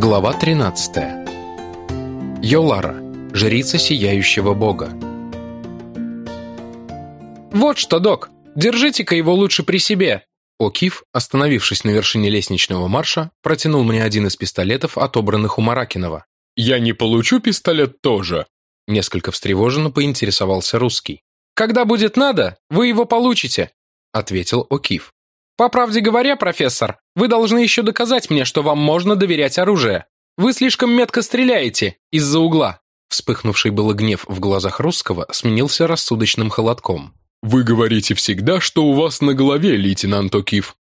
Глава 13. Йолара, жрица сияющего бога. «Вот что, док, держите-ка его лучше при себе!» О'Кив, остановившись на вершине лестничного марша, протянул мне один из пистолетов, отобранных у Маракинова. «Я не получу пистолет тоже?» Несколько встревоженно поинтересовался русский. «Когда будет надо, вы его получите», — ответил О'Кив. «По правде говоря, профессор, вы должны еще доказать мне, что вам можно доверять оружие. Вы слишком метко стреляете из-за угла». Вспыхнувший было гнев в глазах русского сменился рассудочным холодком. «Вы говорите всегда, что у вас на голове, лейтенант О'Кив».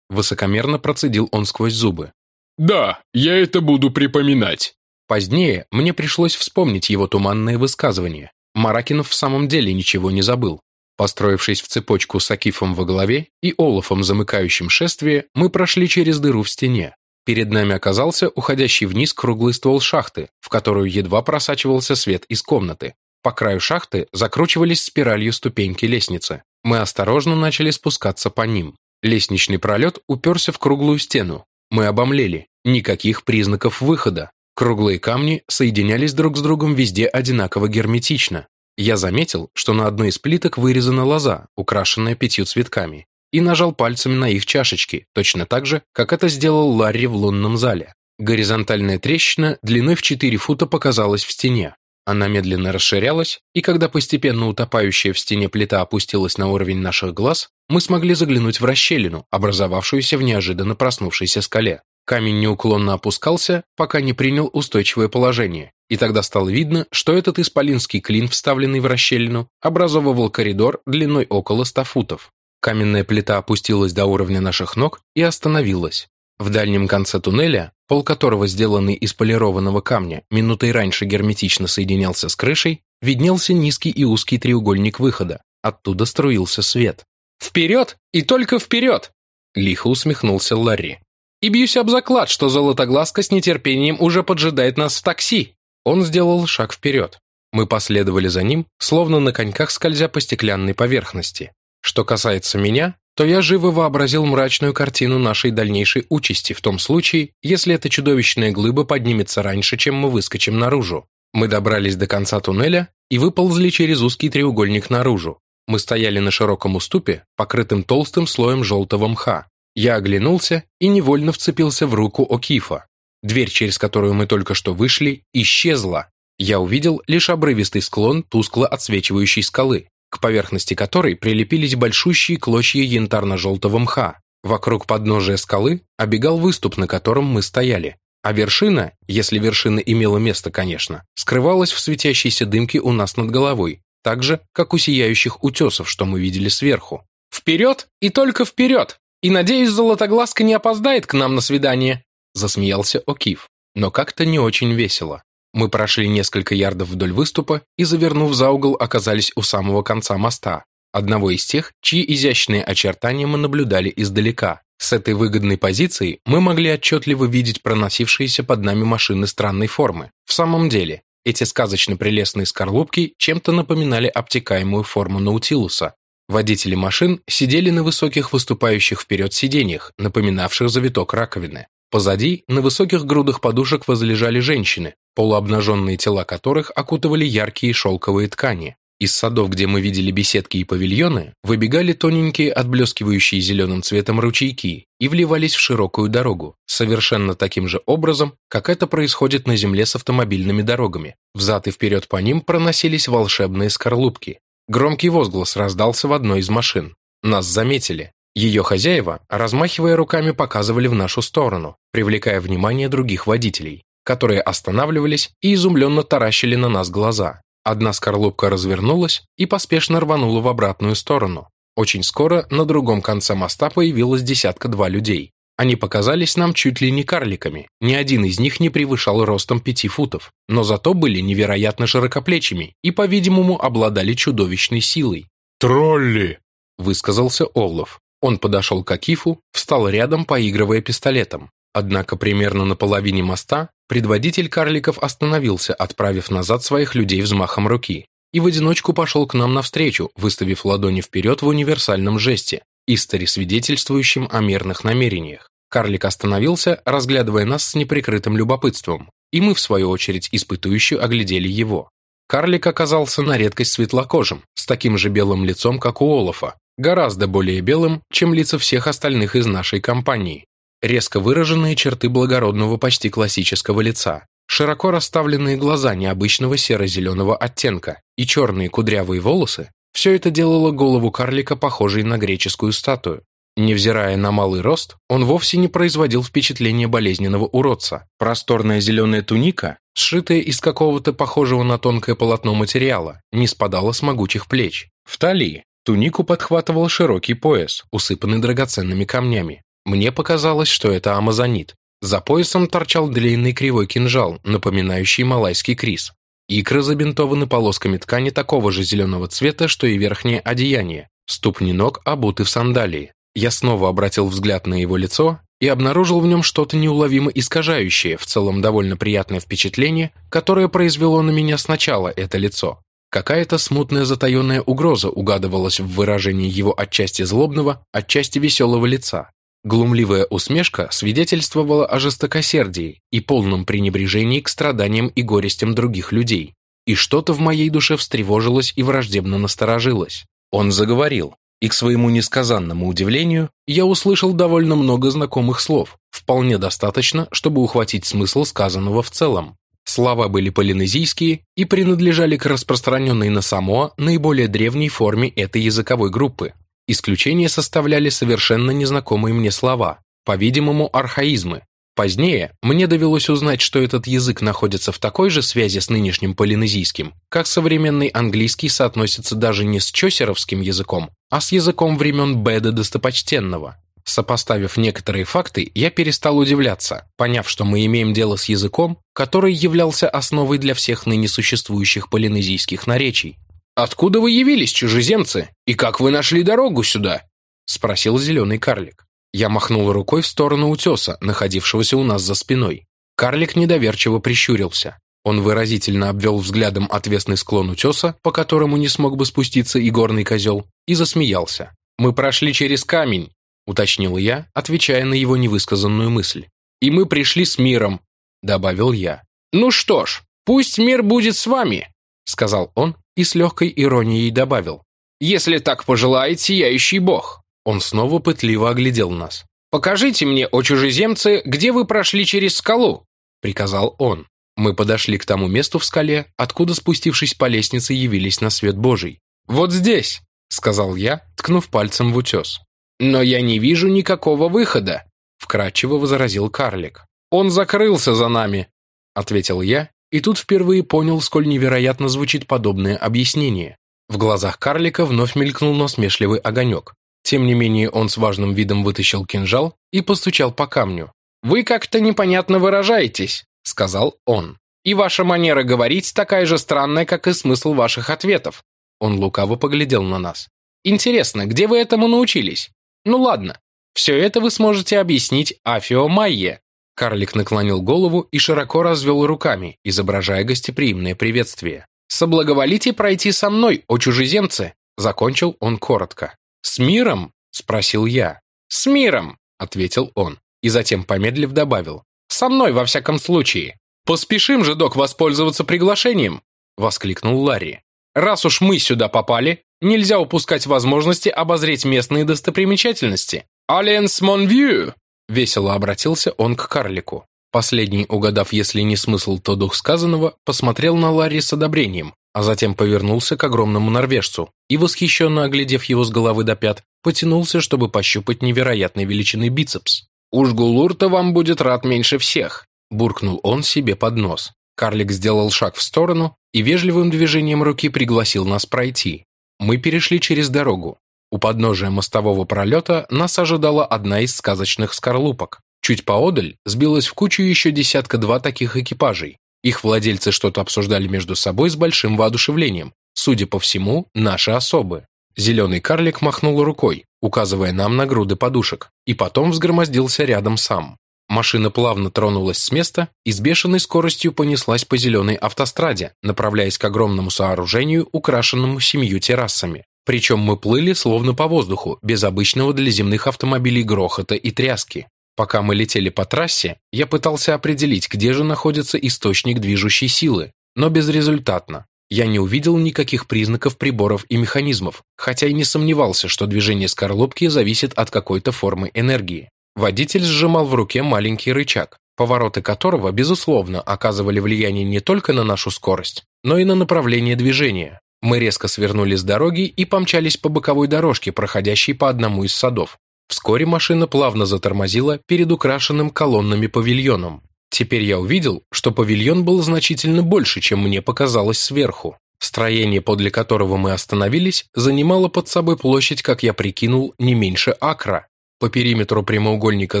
Высокомерно процедил он сквозь зубы. «Да, я это буду припоминать». Позднее мне пришлось вспомнить его туманное высказывание. Маракинов в самом деле ничего не забыл. Построившись в цепочку с Акифом во главе и Олафом, замыкающим шествие, мы прошли через дыру в стене. Перед нами оказался уходящий вниз круглый ствол шахты, в которую едва просачивался свет из комнаты. По краю шахты закручивались спиралью ступеньки лестницы. Мы осторожно начали спускаться по ним. Лестничный пролет уперся в круглую стену. Мы обомлели. Никаких признаков выхода. Круглые камни соединялись друг с другом везде одинаково герметично. Я заметил, что на одной из плиток вырезана лоза, украшенная пятью цветками, и нажал пальцами на их чашечки, точно так же, как это сделал Ларри в лунном зале. Горизонтальная трещина длиной в 4 фута показалась в стене. Она медленно расширялась, и когда постепенно утопающая в стене плита опустилась на уровень наших глаз, мы смогли заглянуть в расщелину, образовавшуюся в неожиданно проснувшейся скале. Камень неуклонно опускался, пока не принял устойчивое положение, и тогда стало видно, что этот исполинский клин, вставленный в расщелину, образовывал коридор длиной около ста футов. Каменная плита опустилась до уровня наших ног и остановилась. В дальнем конце туннеля, пол которого, сделанный из полированного камня, минутой раньше герметично соединялся с крышей, виднелся низкий и узкий треугольник выхода. Оттуда струился свет. «Вперед и только вперед!» Лихо усмехнулся Ларри. И бьюсь об заклад, что Золотоглазка с нетерпением уже поджидает нас в такси. Он сделал шаг вперед. Мы последовали за ним, словно на коньках скользя по стеклянной поверхности. Что касается меня, то я живо вообразил мрачную картину нашей дальнейшей участи в том случае, если эта чудовищная глыба поднимется раньше, чем мы выскочим наружу. Мы добрались до конца туннеля и выползли через узкий треугольник наружу. Мы стояли на широком уступе, покрытым толстым слоем желтого мха. Я оглянулся и невольно вцепился в руку О'Кифа. Дверь, через которую мы только что вышли, исчезла. Я увидел лишь обрывистый склон тускло отсвечивающей скалы, к поверхности которой прилепились большущие клочья янтарно-желтого мха. Вокруг подножия скалы обегал выступ, на котором мы стояли. А вершина, если вершина имела место, конечно, скрывалась в светящейся дымке у нас над головой, так же, как у сияющих утесов, что мы видели сверху. «Вперед и только вперед!» И, надеюсь, Золотоглазка не опоздает к нам на свидание», засмеялся О'Кив, но как-то не очень весело. Мы прошли несколько ярдов вдоль выступа и, завернув за угол, оказались у самого конца моста, одного из тех, чьи изящные очертания мы наблюдали издалека. С этой выгодной позиции мы могли отчетливо видеть проносившиеся под нами машины странной формы. В самом деле, эти сказочно прелестные скорлупки чем-то напоминали обтекаемую форму Наутилуса, Водители машин сидели на высоких выступающих вперед сиденьях, напоминавших завиток раковины. Позади, на высоких грудах подушек возлежали женщины, полуобнаженные тела которых окутывали яркие шелковые ткани. Из садов, где мы видели беседки и павильоны, выбегали тоненькие, отблескивающие зеленым цветом ручейки и вливались в широкую дорогу, совершенно таким же образом, как это происходит на земле с автомобильными дорогами. Взад и вперед по ним проносились волшебные скорлупки, Громкий возглас раздался в одной из машин. Нас заметили. Ее хозяева, размахивая руками, показывали в нашу сторону, привлекая внимание других водителей, которые останавливались и изумленно таращили на нас глаза. Одна скорлупка развернулась и поспешно рванула в обратную сторону. Очень скоро на другом конце моста появилось десятка-два людей. Они показались нам чуть ли не карликами, ни один из них не превышал ростом пяти футов, но зато были невероятно широкоплечими и, по-видимому, обладали чудовищной силой. «Тролли!» – высказался Оллов. Он подошел к Акифу, встал рядом, поигрывая пистолетом. Однако примерно на половине моста предводитель карликов остановился, отправив назад своих людей взмахом руки, и в одиночку пошел к нам навстречу, выставив ладони вперед в универсальном жесте, истори свидетельствующим о мирных намерениях. Карлик остановился, разглядывая нас с неприкрытым любопытством, и мы, в свою очередь, испытующе оглядели его. Карлик оказался на редкость светлокожим, с таким же белым лицом, как у Олафа, гораздо более белым, чем лица всех остальных из нашей компании. Резко выраженные черты благородного почти классического лица, широко расставленные глаза необычного серо-зеленого оттенка и черные кудрявые волосы – все это делало голову карлика похожей на греческую статую. Невзирая на малый рост, он вовсе не производил впечатления болезненного уродца. Просторная зеленая туника, сшитая из какого-то похожего на тонкое полотно материала, не спадала с могучих плеч. В талии тунику подхватывал широкий пояс, усыпанный драгоценными камнями. Мне показалось, что это амазонит. За поясом торчал длинный кривой кинжал, напоминающий малайский крис. Икры забинтованы полосками ткани такого же зеленого цвета, что и верхнее одеяние. Ступни ног обуты в сандалии. Я снова обратил взгляд на его лицо и обнаружил в нем что-то неуловимо искажающее, в целом довольно приятное впечатление, которое произвело на меня сначала это лицо. Какая-то смутная затаенная угроза угадывалась в выражении его отчасти злобного, отчасти веселого лица. Глумливая усмешка свидетельствовала о жестокосердии и полном пренебрежении к страданиям и горестям других людей. И что-то в моей душе встревожилось и враждебно насторожилось. Он заговорил, и к своему несказанному удивлению я услышал довольно много знакомых слов, вполне достаточно, чтобы ухватить смысл сказанного в целом. Слова были полинезийские и принадлежали к распространенной на Самоа наиболее древней форме этой языковой группы. Исключение составляли совершенно незнакомые мне слова, по-видимому, архаизмы, Позднее мне довелось узнать, что этот язык находится в такой же связи с нынешним полинезийским, как современный английский соотносится даже не с чосеровским языком, а с языком времен Беда Достопочтенного. Сопоставив некоторые факты, я перестал удивляться, поняв, что мы имеем дело с языком, который являлся основой для всех ныне существующих полинезийских наречий. «Откуда вы явились, чужеземцы? И как вы нашли дорогу сюда?» – спросил зеленый карлик. Я махнул рукой в сторону утеса, находившегося у нас за спиной. Карлик недоверчиво прищурился. Он выразительно обвел взглядом отвесный склон утеса, по которому не смог бы спуститься и горный козел, и засмеялся. «Мы прошли через камень», — уточнил я, отвечая на его невысказанную мысль. «И мы пришли с миром», — добавил я. «Ну что ж, пусть мир будет с вами», — сказал он и с легкой иронией добавил. «Если так пожелает сияющий бог». Он снова пытливо оглядел нас. «Покажите мне, о чужеземцы, где вы прошли через скалу!» — приказал он. Мы подошли к тому месту в скале, откуда, спустившись по лестнице, явились на свет Божий. «Вот здесь!» — сказал я, ткнув пальцем в утес. «Но я не вижу никакого выхода!» — вкратчиво возразил карлик. «Он закрылся за нами!» — ответил я, и тут впервые понял, сколь невероятно звучит подобное объяснение. В глазах карлика вновь мелькнул насмешливый огонек. Тем не менее, он с важным видом вытащил кинжал и постучал по камню. «Вы как-то непонятно выражаетесь», — сказал он. «И ваша манера говорить такая же странная, как и смысл ваших ответов». Он лукаво поглядел на нас. «Интересно, где вы этому научились? Ну ладно, все это вы сможете объяснить Афио Майе». Карлик наклонил голову и широко развел руками, изображая гостеприимное приветствие. «Соблаговолите пройти со мной, о чужеземцы!» Закончил он коротко. «С миром?» – спросил я. «С миром!» – ответил он. И затем, помедлив, добавил. «Со мной, во всяком случае!» «Поспешим же, док, воспользоваться приглашением!» – воскликнул Ларри. «Раз уж мы сюда попали, нельзя упускать возможности обозреть местные достопримечательности. «Алиенс Монвью!» – весело обратился он к карлику. Последний, угадав, если не смысл, то дух сказанного, посмотрел на Ларри с одобрением, а затем повернулся к огромному норвежцу и, восхищенно оглядев его с головы до пят, потянулся, чтобы пощупать невероятной величины бицепс. «Уж Гулур-то вам будет рад меньше всех», – буркнул он себе под нос. Карлик сделал шаг в сторону и вежливым движением руки пригласил нас пройти. Мы перешли через дорогу. У подножия мостового пролета нас ожидала одна из сказочных скорлупок. Чуть поодаль сбилась в кучу еще десятка-два таких экипажей, их владельцы что-то обсуждали между собой с большим воодушевлением. Судя по всему, наши особы. Зеленый карлик махнул рукой, указывая нам на груды подушек, и потом взгромоздился рядом сам. Машина плавно тронулась с места и с бешеной скоростью понеслась по зеленой автостраде, направляясь к огромному сооружению, украшенному семью террасами. Причем мы плыли словно по воздуху, без обычного для земных автомобилей грохота и тряски. Пока мы летели по трассе, я пытался определить, где же находится источник движущей силы, но безрезультатно. Я не увидел никаких признаков приборов и механизмов, хотя и не сомневался, что движение скорлупки зависит от какой-то формы энергии. Водитель сжимал в руке маленький рычаг, повороты которого, безусловно, оказывали влияние не только на нашу скорость, но и на направление движения. Мы резко свернули с дороги и помчались по боковой дорожке, проходящей по одному из садов. Вскоре машина плавно затормозила перед украшенным колоннами павильоном. Теперь я увидел, что павильон был значительно больше, чем мне показалось сверху. Строение, подле которого мы остановились, занимало под собой площадь, как я прикинул, не меньше акра. По периметру прямоугольника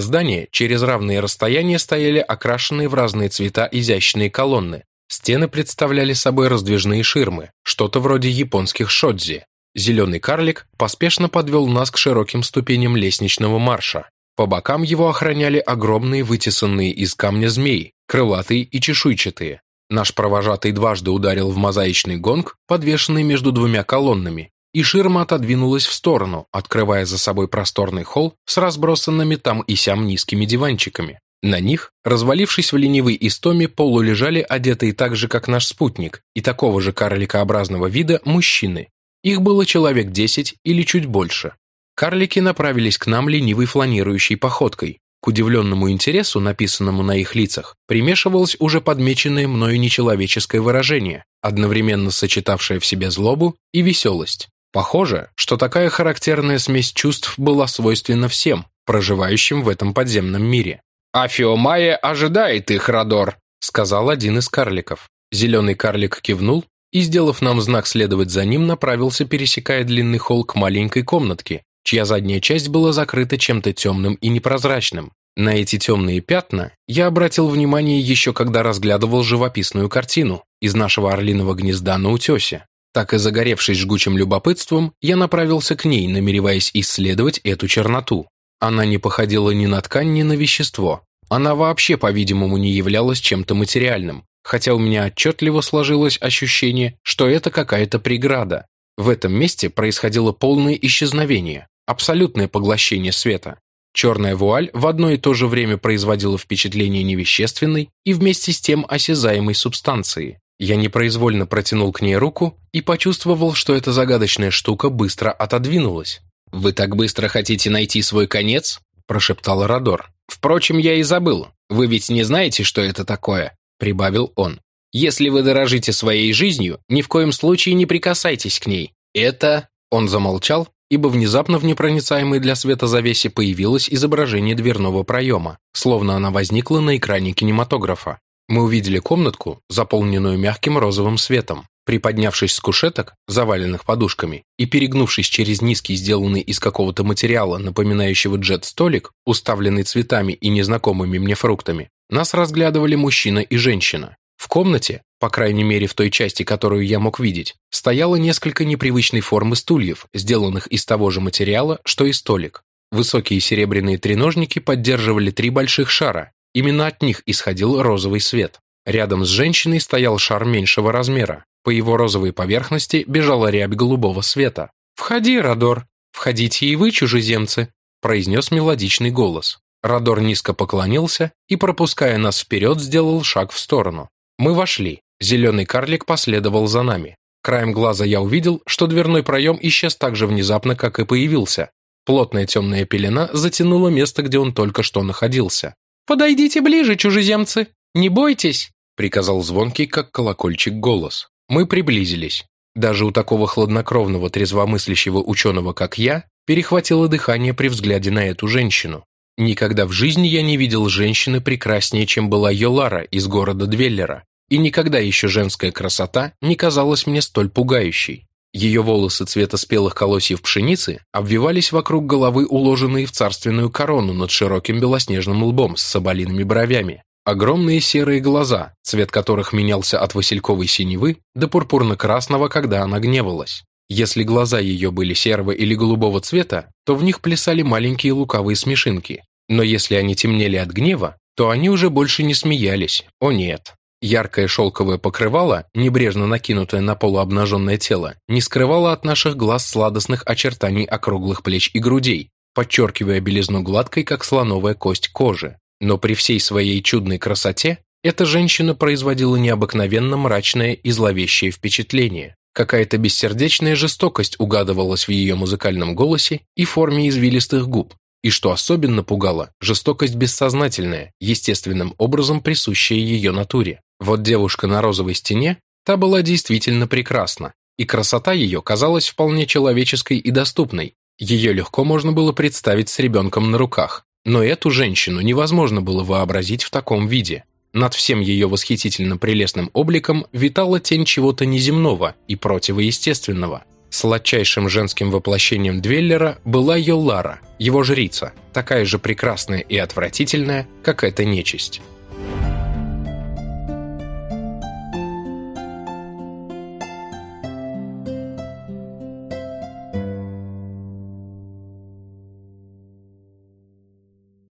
здания через равные расстояния стояли окрашенные в разные цвета изящные колонны. Стены представляли собой раздвижные ширмы, что-то вроде японских шодзи. Зеленый карлик поспешно подвел нас к широким ступеням лестничного марша. По бокам его охраняли огромные вытесанные из камня змеи, крылатые и чешуйчатые. Наш провожатый дважды ударил в мозаичный гонг, подвешенный между двумя колоннами, и ширма отодвинулась в сторону, открывая за собой просторный холл с разбросанными там и сям низкими диванчиками. На них, развалившись в ленивой истоме, полулежали одетые так же, как наш спутник, и такого же карликообразного вида мужчины. Их было человек десять или чуть больше. Карлики направились к нам ленивой фланирующей походкой. К удивленному интересу, написанному на их лицах, примешивалось уже подмеченное мною нечеловеческое выражение, одновременно сочетавшее в себе злобу и веселость. Похоже, что такая характерная смесь чувств была свойственна всем, проживающим в этом подземном мире. «Афиомая ожидает их, Родор», — сказал один из карликов. Зеленый карлик кивнул и, сделав нам знак следовать за ним, направился, пересекая длинный холл к маленькой комнатке, чья задняя часть была закрыта чем-то темным и непрозрачным. На эти темные пятна я обратил внимание еще когда разглядывал живописную картину из нашего орлиного гнезда на утесе. Так и загоревшись жгучим любопытством, я направился к ней, намереваясь исследовать эту черноту. Она не походила ни на ткань, ни на вещество. Она вообще, по-видимому, не являлась чем-то материальным, хотя у меня отчетливо сложилось ощущение, что это какая-то преграда. В этом месте происходило полное исчезновение, абсолютное поглощение света. Черная вуаль в одно и то же время производила впечатление невещественной и вместе с тем осязаемой субстанции. Я непроизвольно протянул к ней руку и почувствовал, что эта загадочная штука быстро отодвинулась. «Вы так быстро хотите найти свой конец?» – прошептал Родор. «Впрочем, я и забыл. Вы ведь не знаете, что это такое?» – прибавил он. «Если вы дорожите своей жизнью, ни в коем случае не прикасайтесь к ней. Это...» Он замолчал, ибо внезапно в непроницаемой для света завесе появилось изображение дверного проема, словно она возникла на экране кинематографа. Мы увидели комнатку, заполненную мягким розовым светом. Приподнявшись с кушеток, заваленных подушками, и перегнувшись через низкий, сделанный из какого-то материала, напоминающего джет-столик, уставленный цветами и незнакомыми мне фруктами, нас разглядывали мужчина и женщина. В комнате, по крайней мере в той части, которую я мог видеть, стояло несколько непривычной формы стульев, сделанных из того же материала, что и столик. Высокие серебряные треножники поддерживали три больших шара. Именно от них исходил розовый свет. Рядом с женщиной стоял шар меньшего размера. По его розовой поверхности бежала рябь голубого света. «Входи, Радор! Входите и вы, чужеземцы!» произнес мелодичный голос. Радор низко поклонился и, пропуская нас вперед, сделал шаг в сторону. Мы вошли. Зеленый карлик последовал за нами. Краем глаза я увидел, что дверной проем исчез так же внезапно, как и появился. Плотная темная пелена затянула место, где он только что находился. «Подойдите ближе, чужеземцы! Не бойтесь!» приказал звонкий, как колокольчик, голос. Мы приблизились. Даже у такого хладнокровного, трезвомыслящего ученого, как я, перехватило дыхание при взгляде на эту женщину. Никогда в жизни я не видел женщины прекраснее, чем была Йолара из города Двеллера, и никогда еще женская красота не казалась мне столь пугающей. Ее волосы цвета спелых колосьев пшеницы обвивались вокруг головы, уложенные в царственную корону над широким белоснежным лбом с соболиными бровями. Огромные серые глаза, цвет которых менялся от васильковой синевы до пурпурно-красного, когда она гневалась. Если глаза ее были серого или голубого цвета, то в них плясали маленькие лукавые смешинки. Но если они темнели от гнева, то они уже больше не смеялись. О нет. Яркое шелковое покрывало, небрежно накинутое на полуобнаженное тело, не скрывало от наших глаз сладостных очертаний округлых плеч и грудей, подчеркивая белизну гладкой, как слоновая кость кожи. Но при всей своей чудной красоте эта женщина производила необыкновенно мрачное и зловещее впечатление. Какая-то бессердечная жестокость угадывалась в ее музыкальном голосе и форме извилистых губ. И что особенно пугало, жестокость бессознательная, естественным образом присущая ее натуре. Вот девушка на розовой стене, та была действительно прекрасна, и красота ее казалась вполне человеческой и доступной. Ее легко можно было представить с ребенком на руках. Но эту женщину невозможно было вообразить в таком виде. Над всем ее восхитительно прелестным обликом витала тень чего-то неземного и противоестественного. Сладчайшим женским воплощением Двеллера была Йоллара, его жрица, такая же прекрасная и отвратительная, как эта нечисть.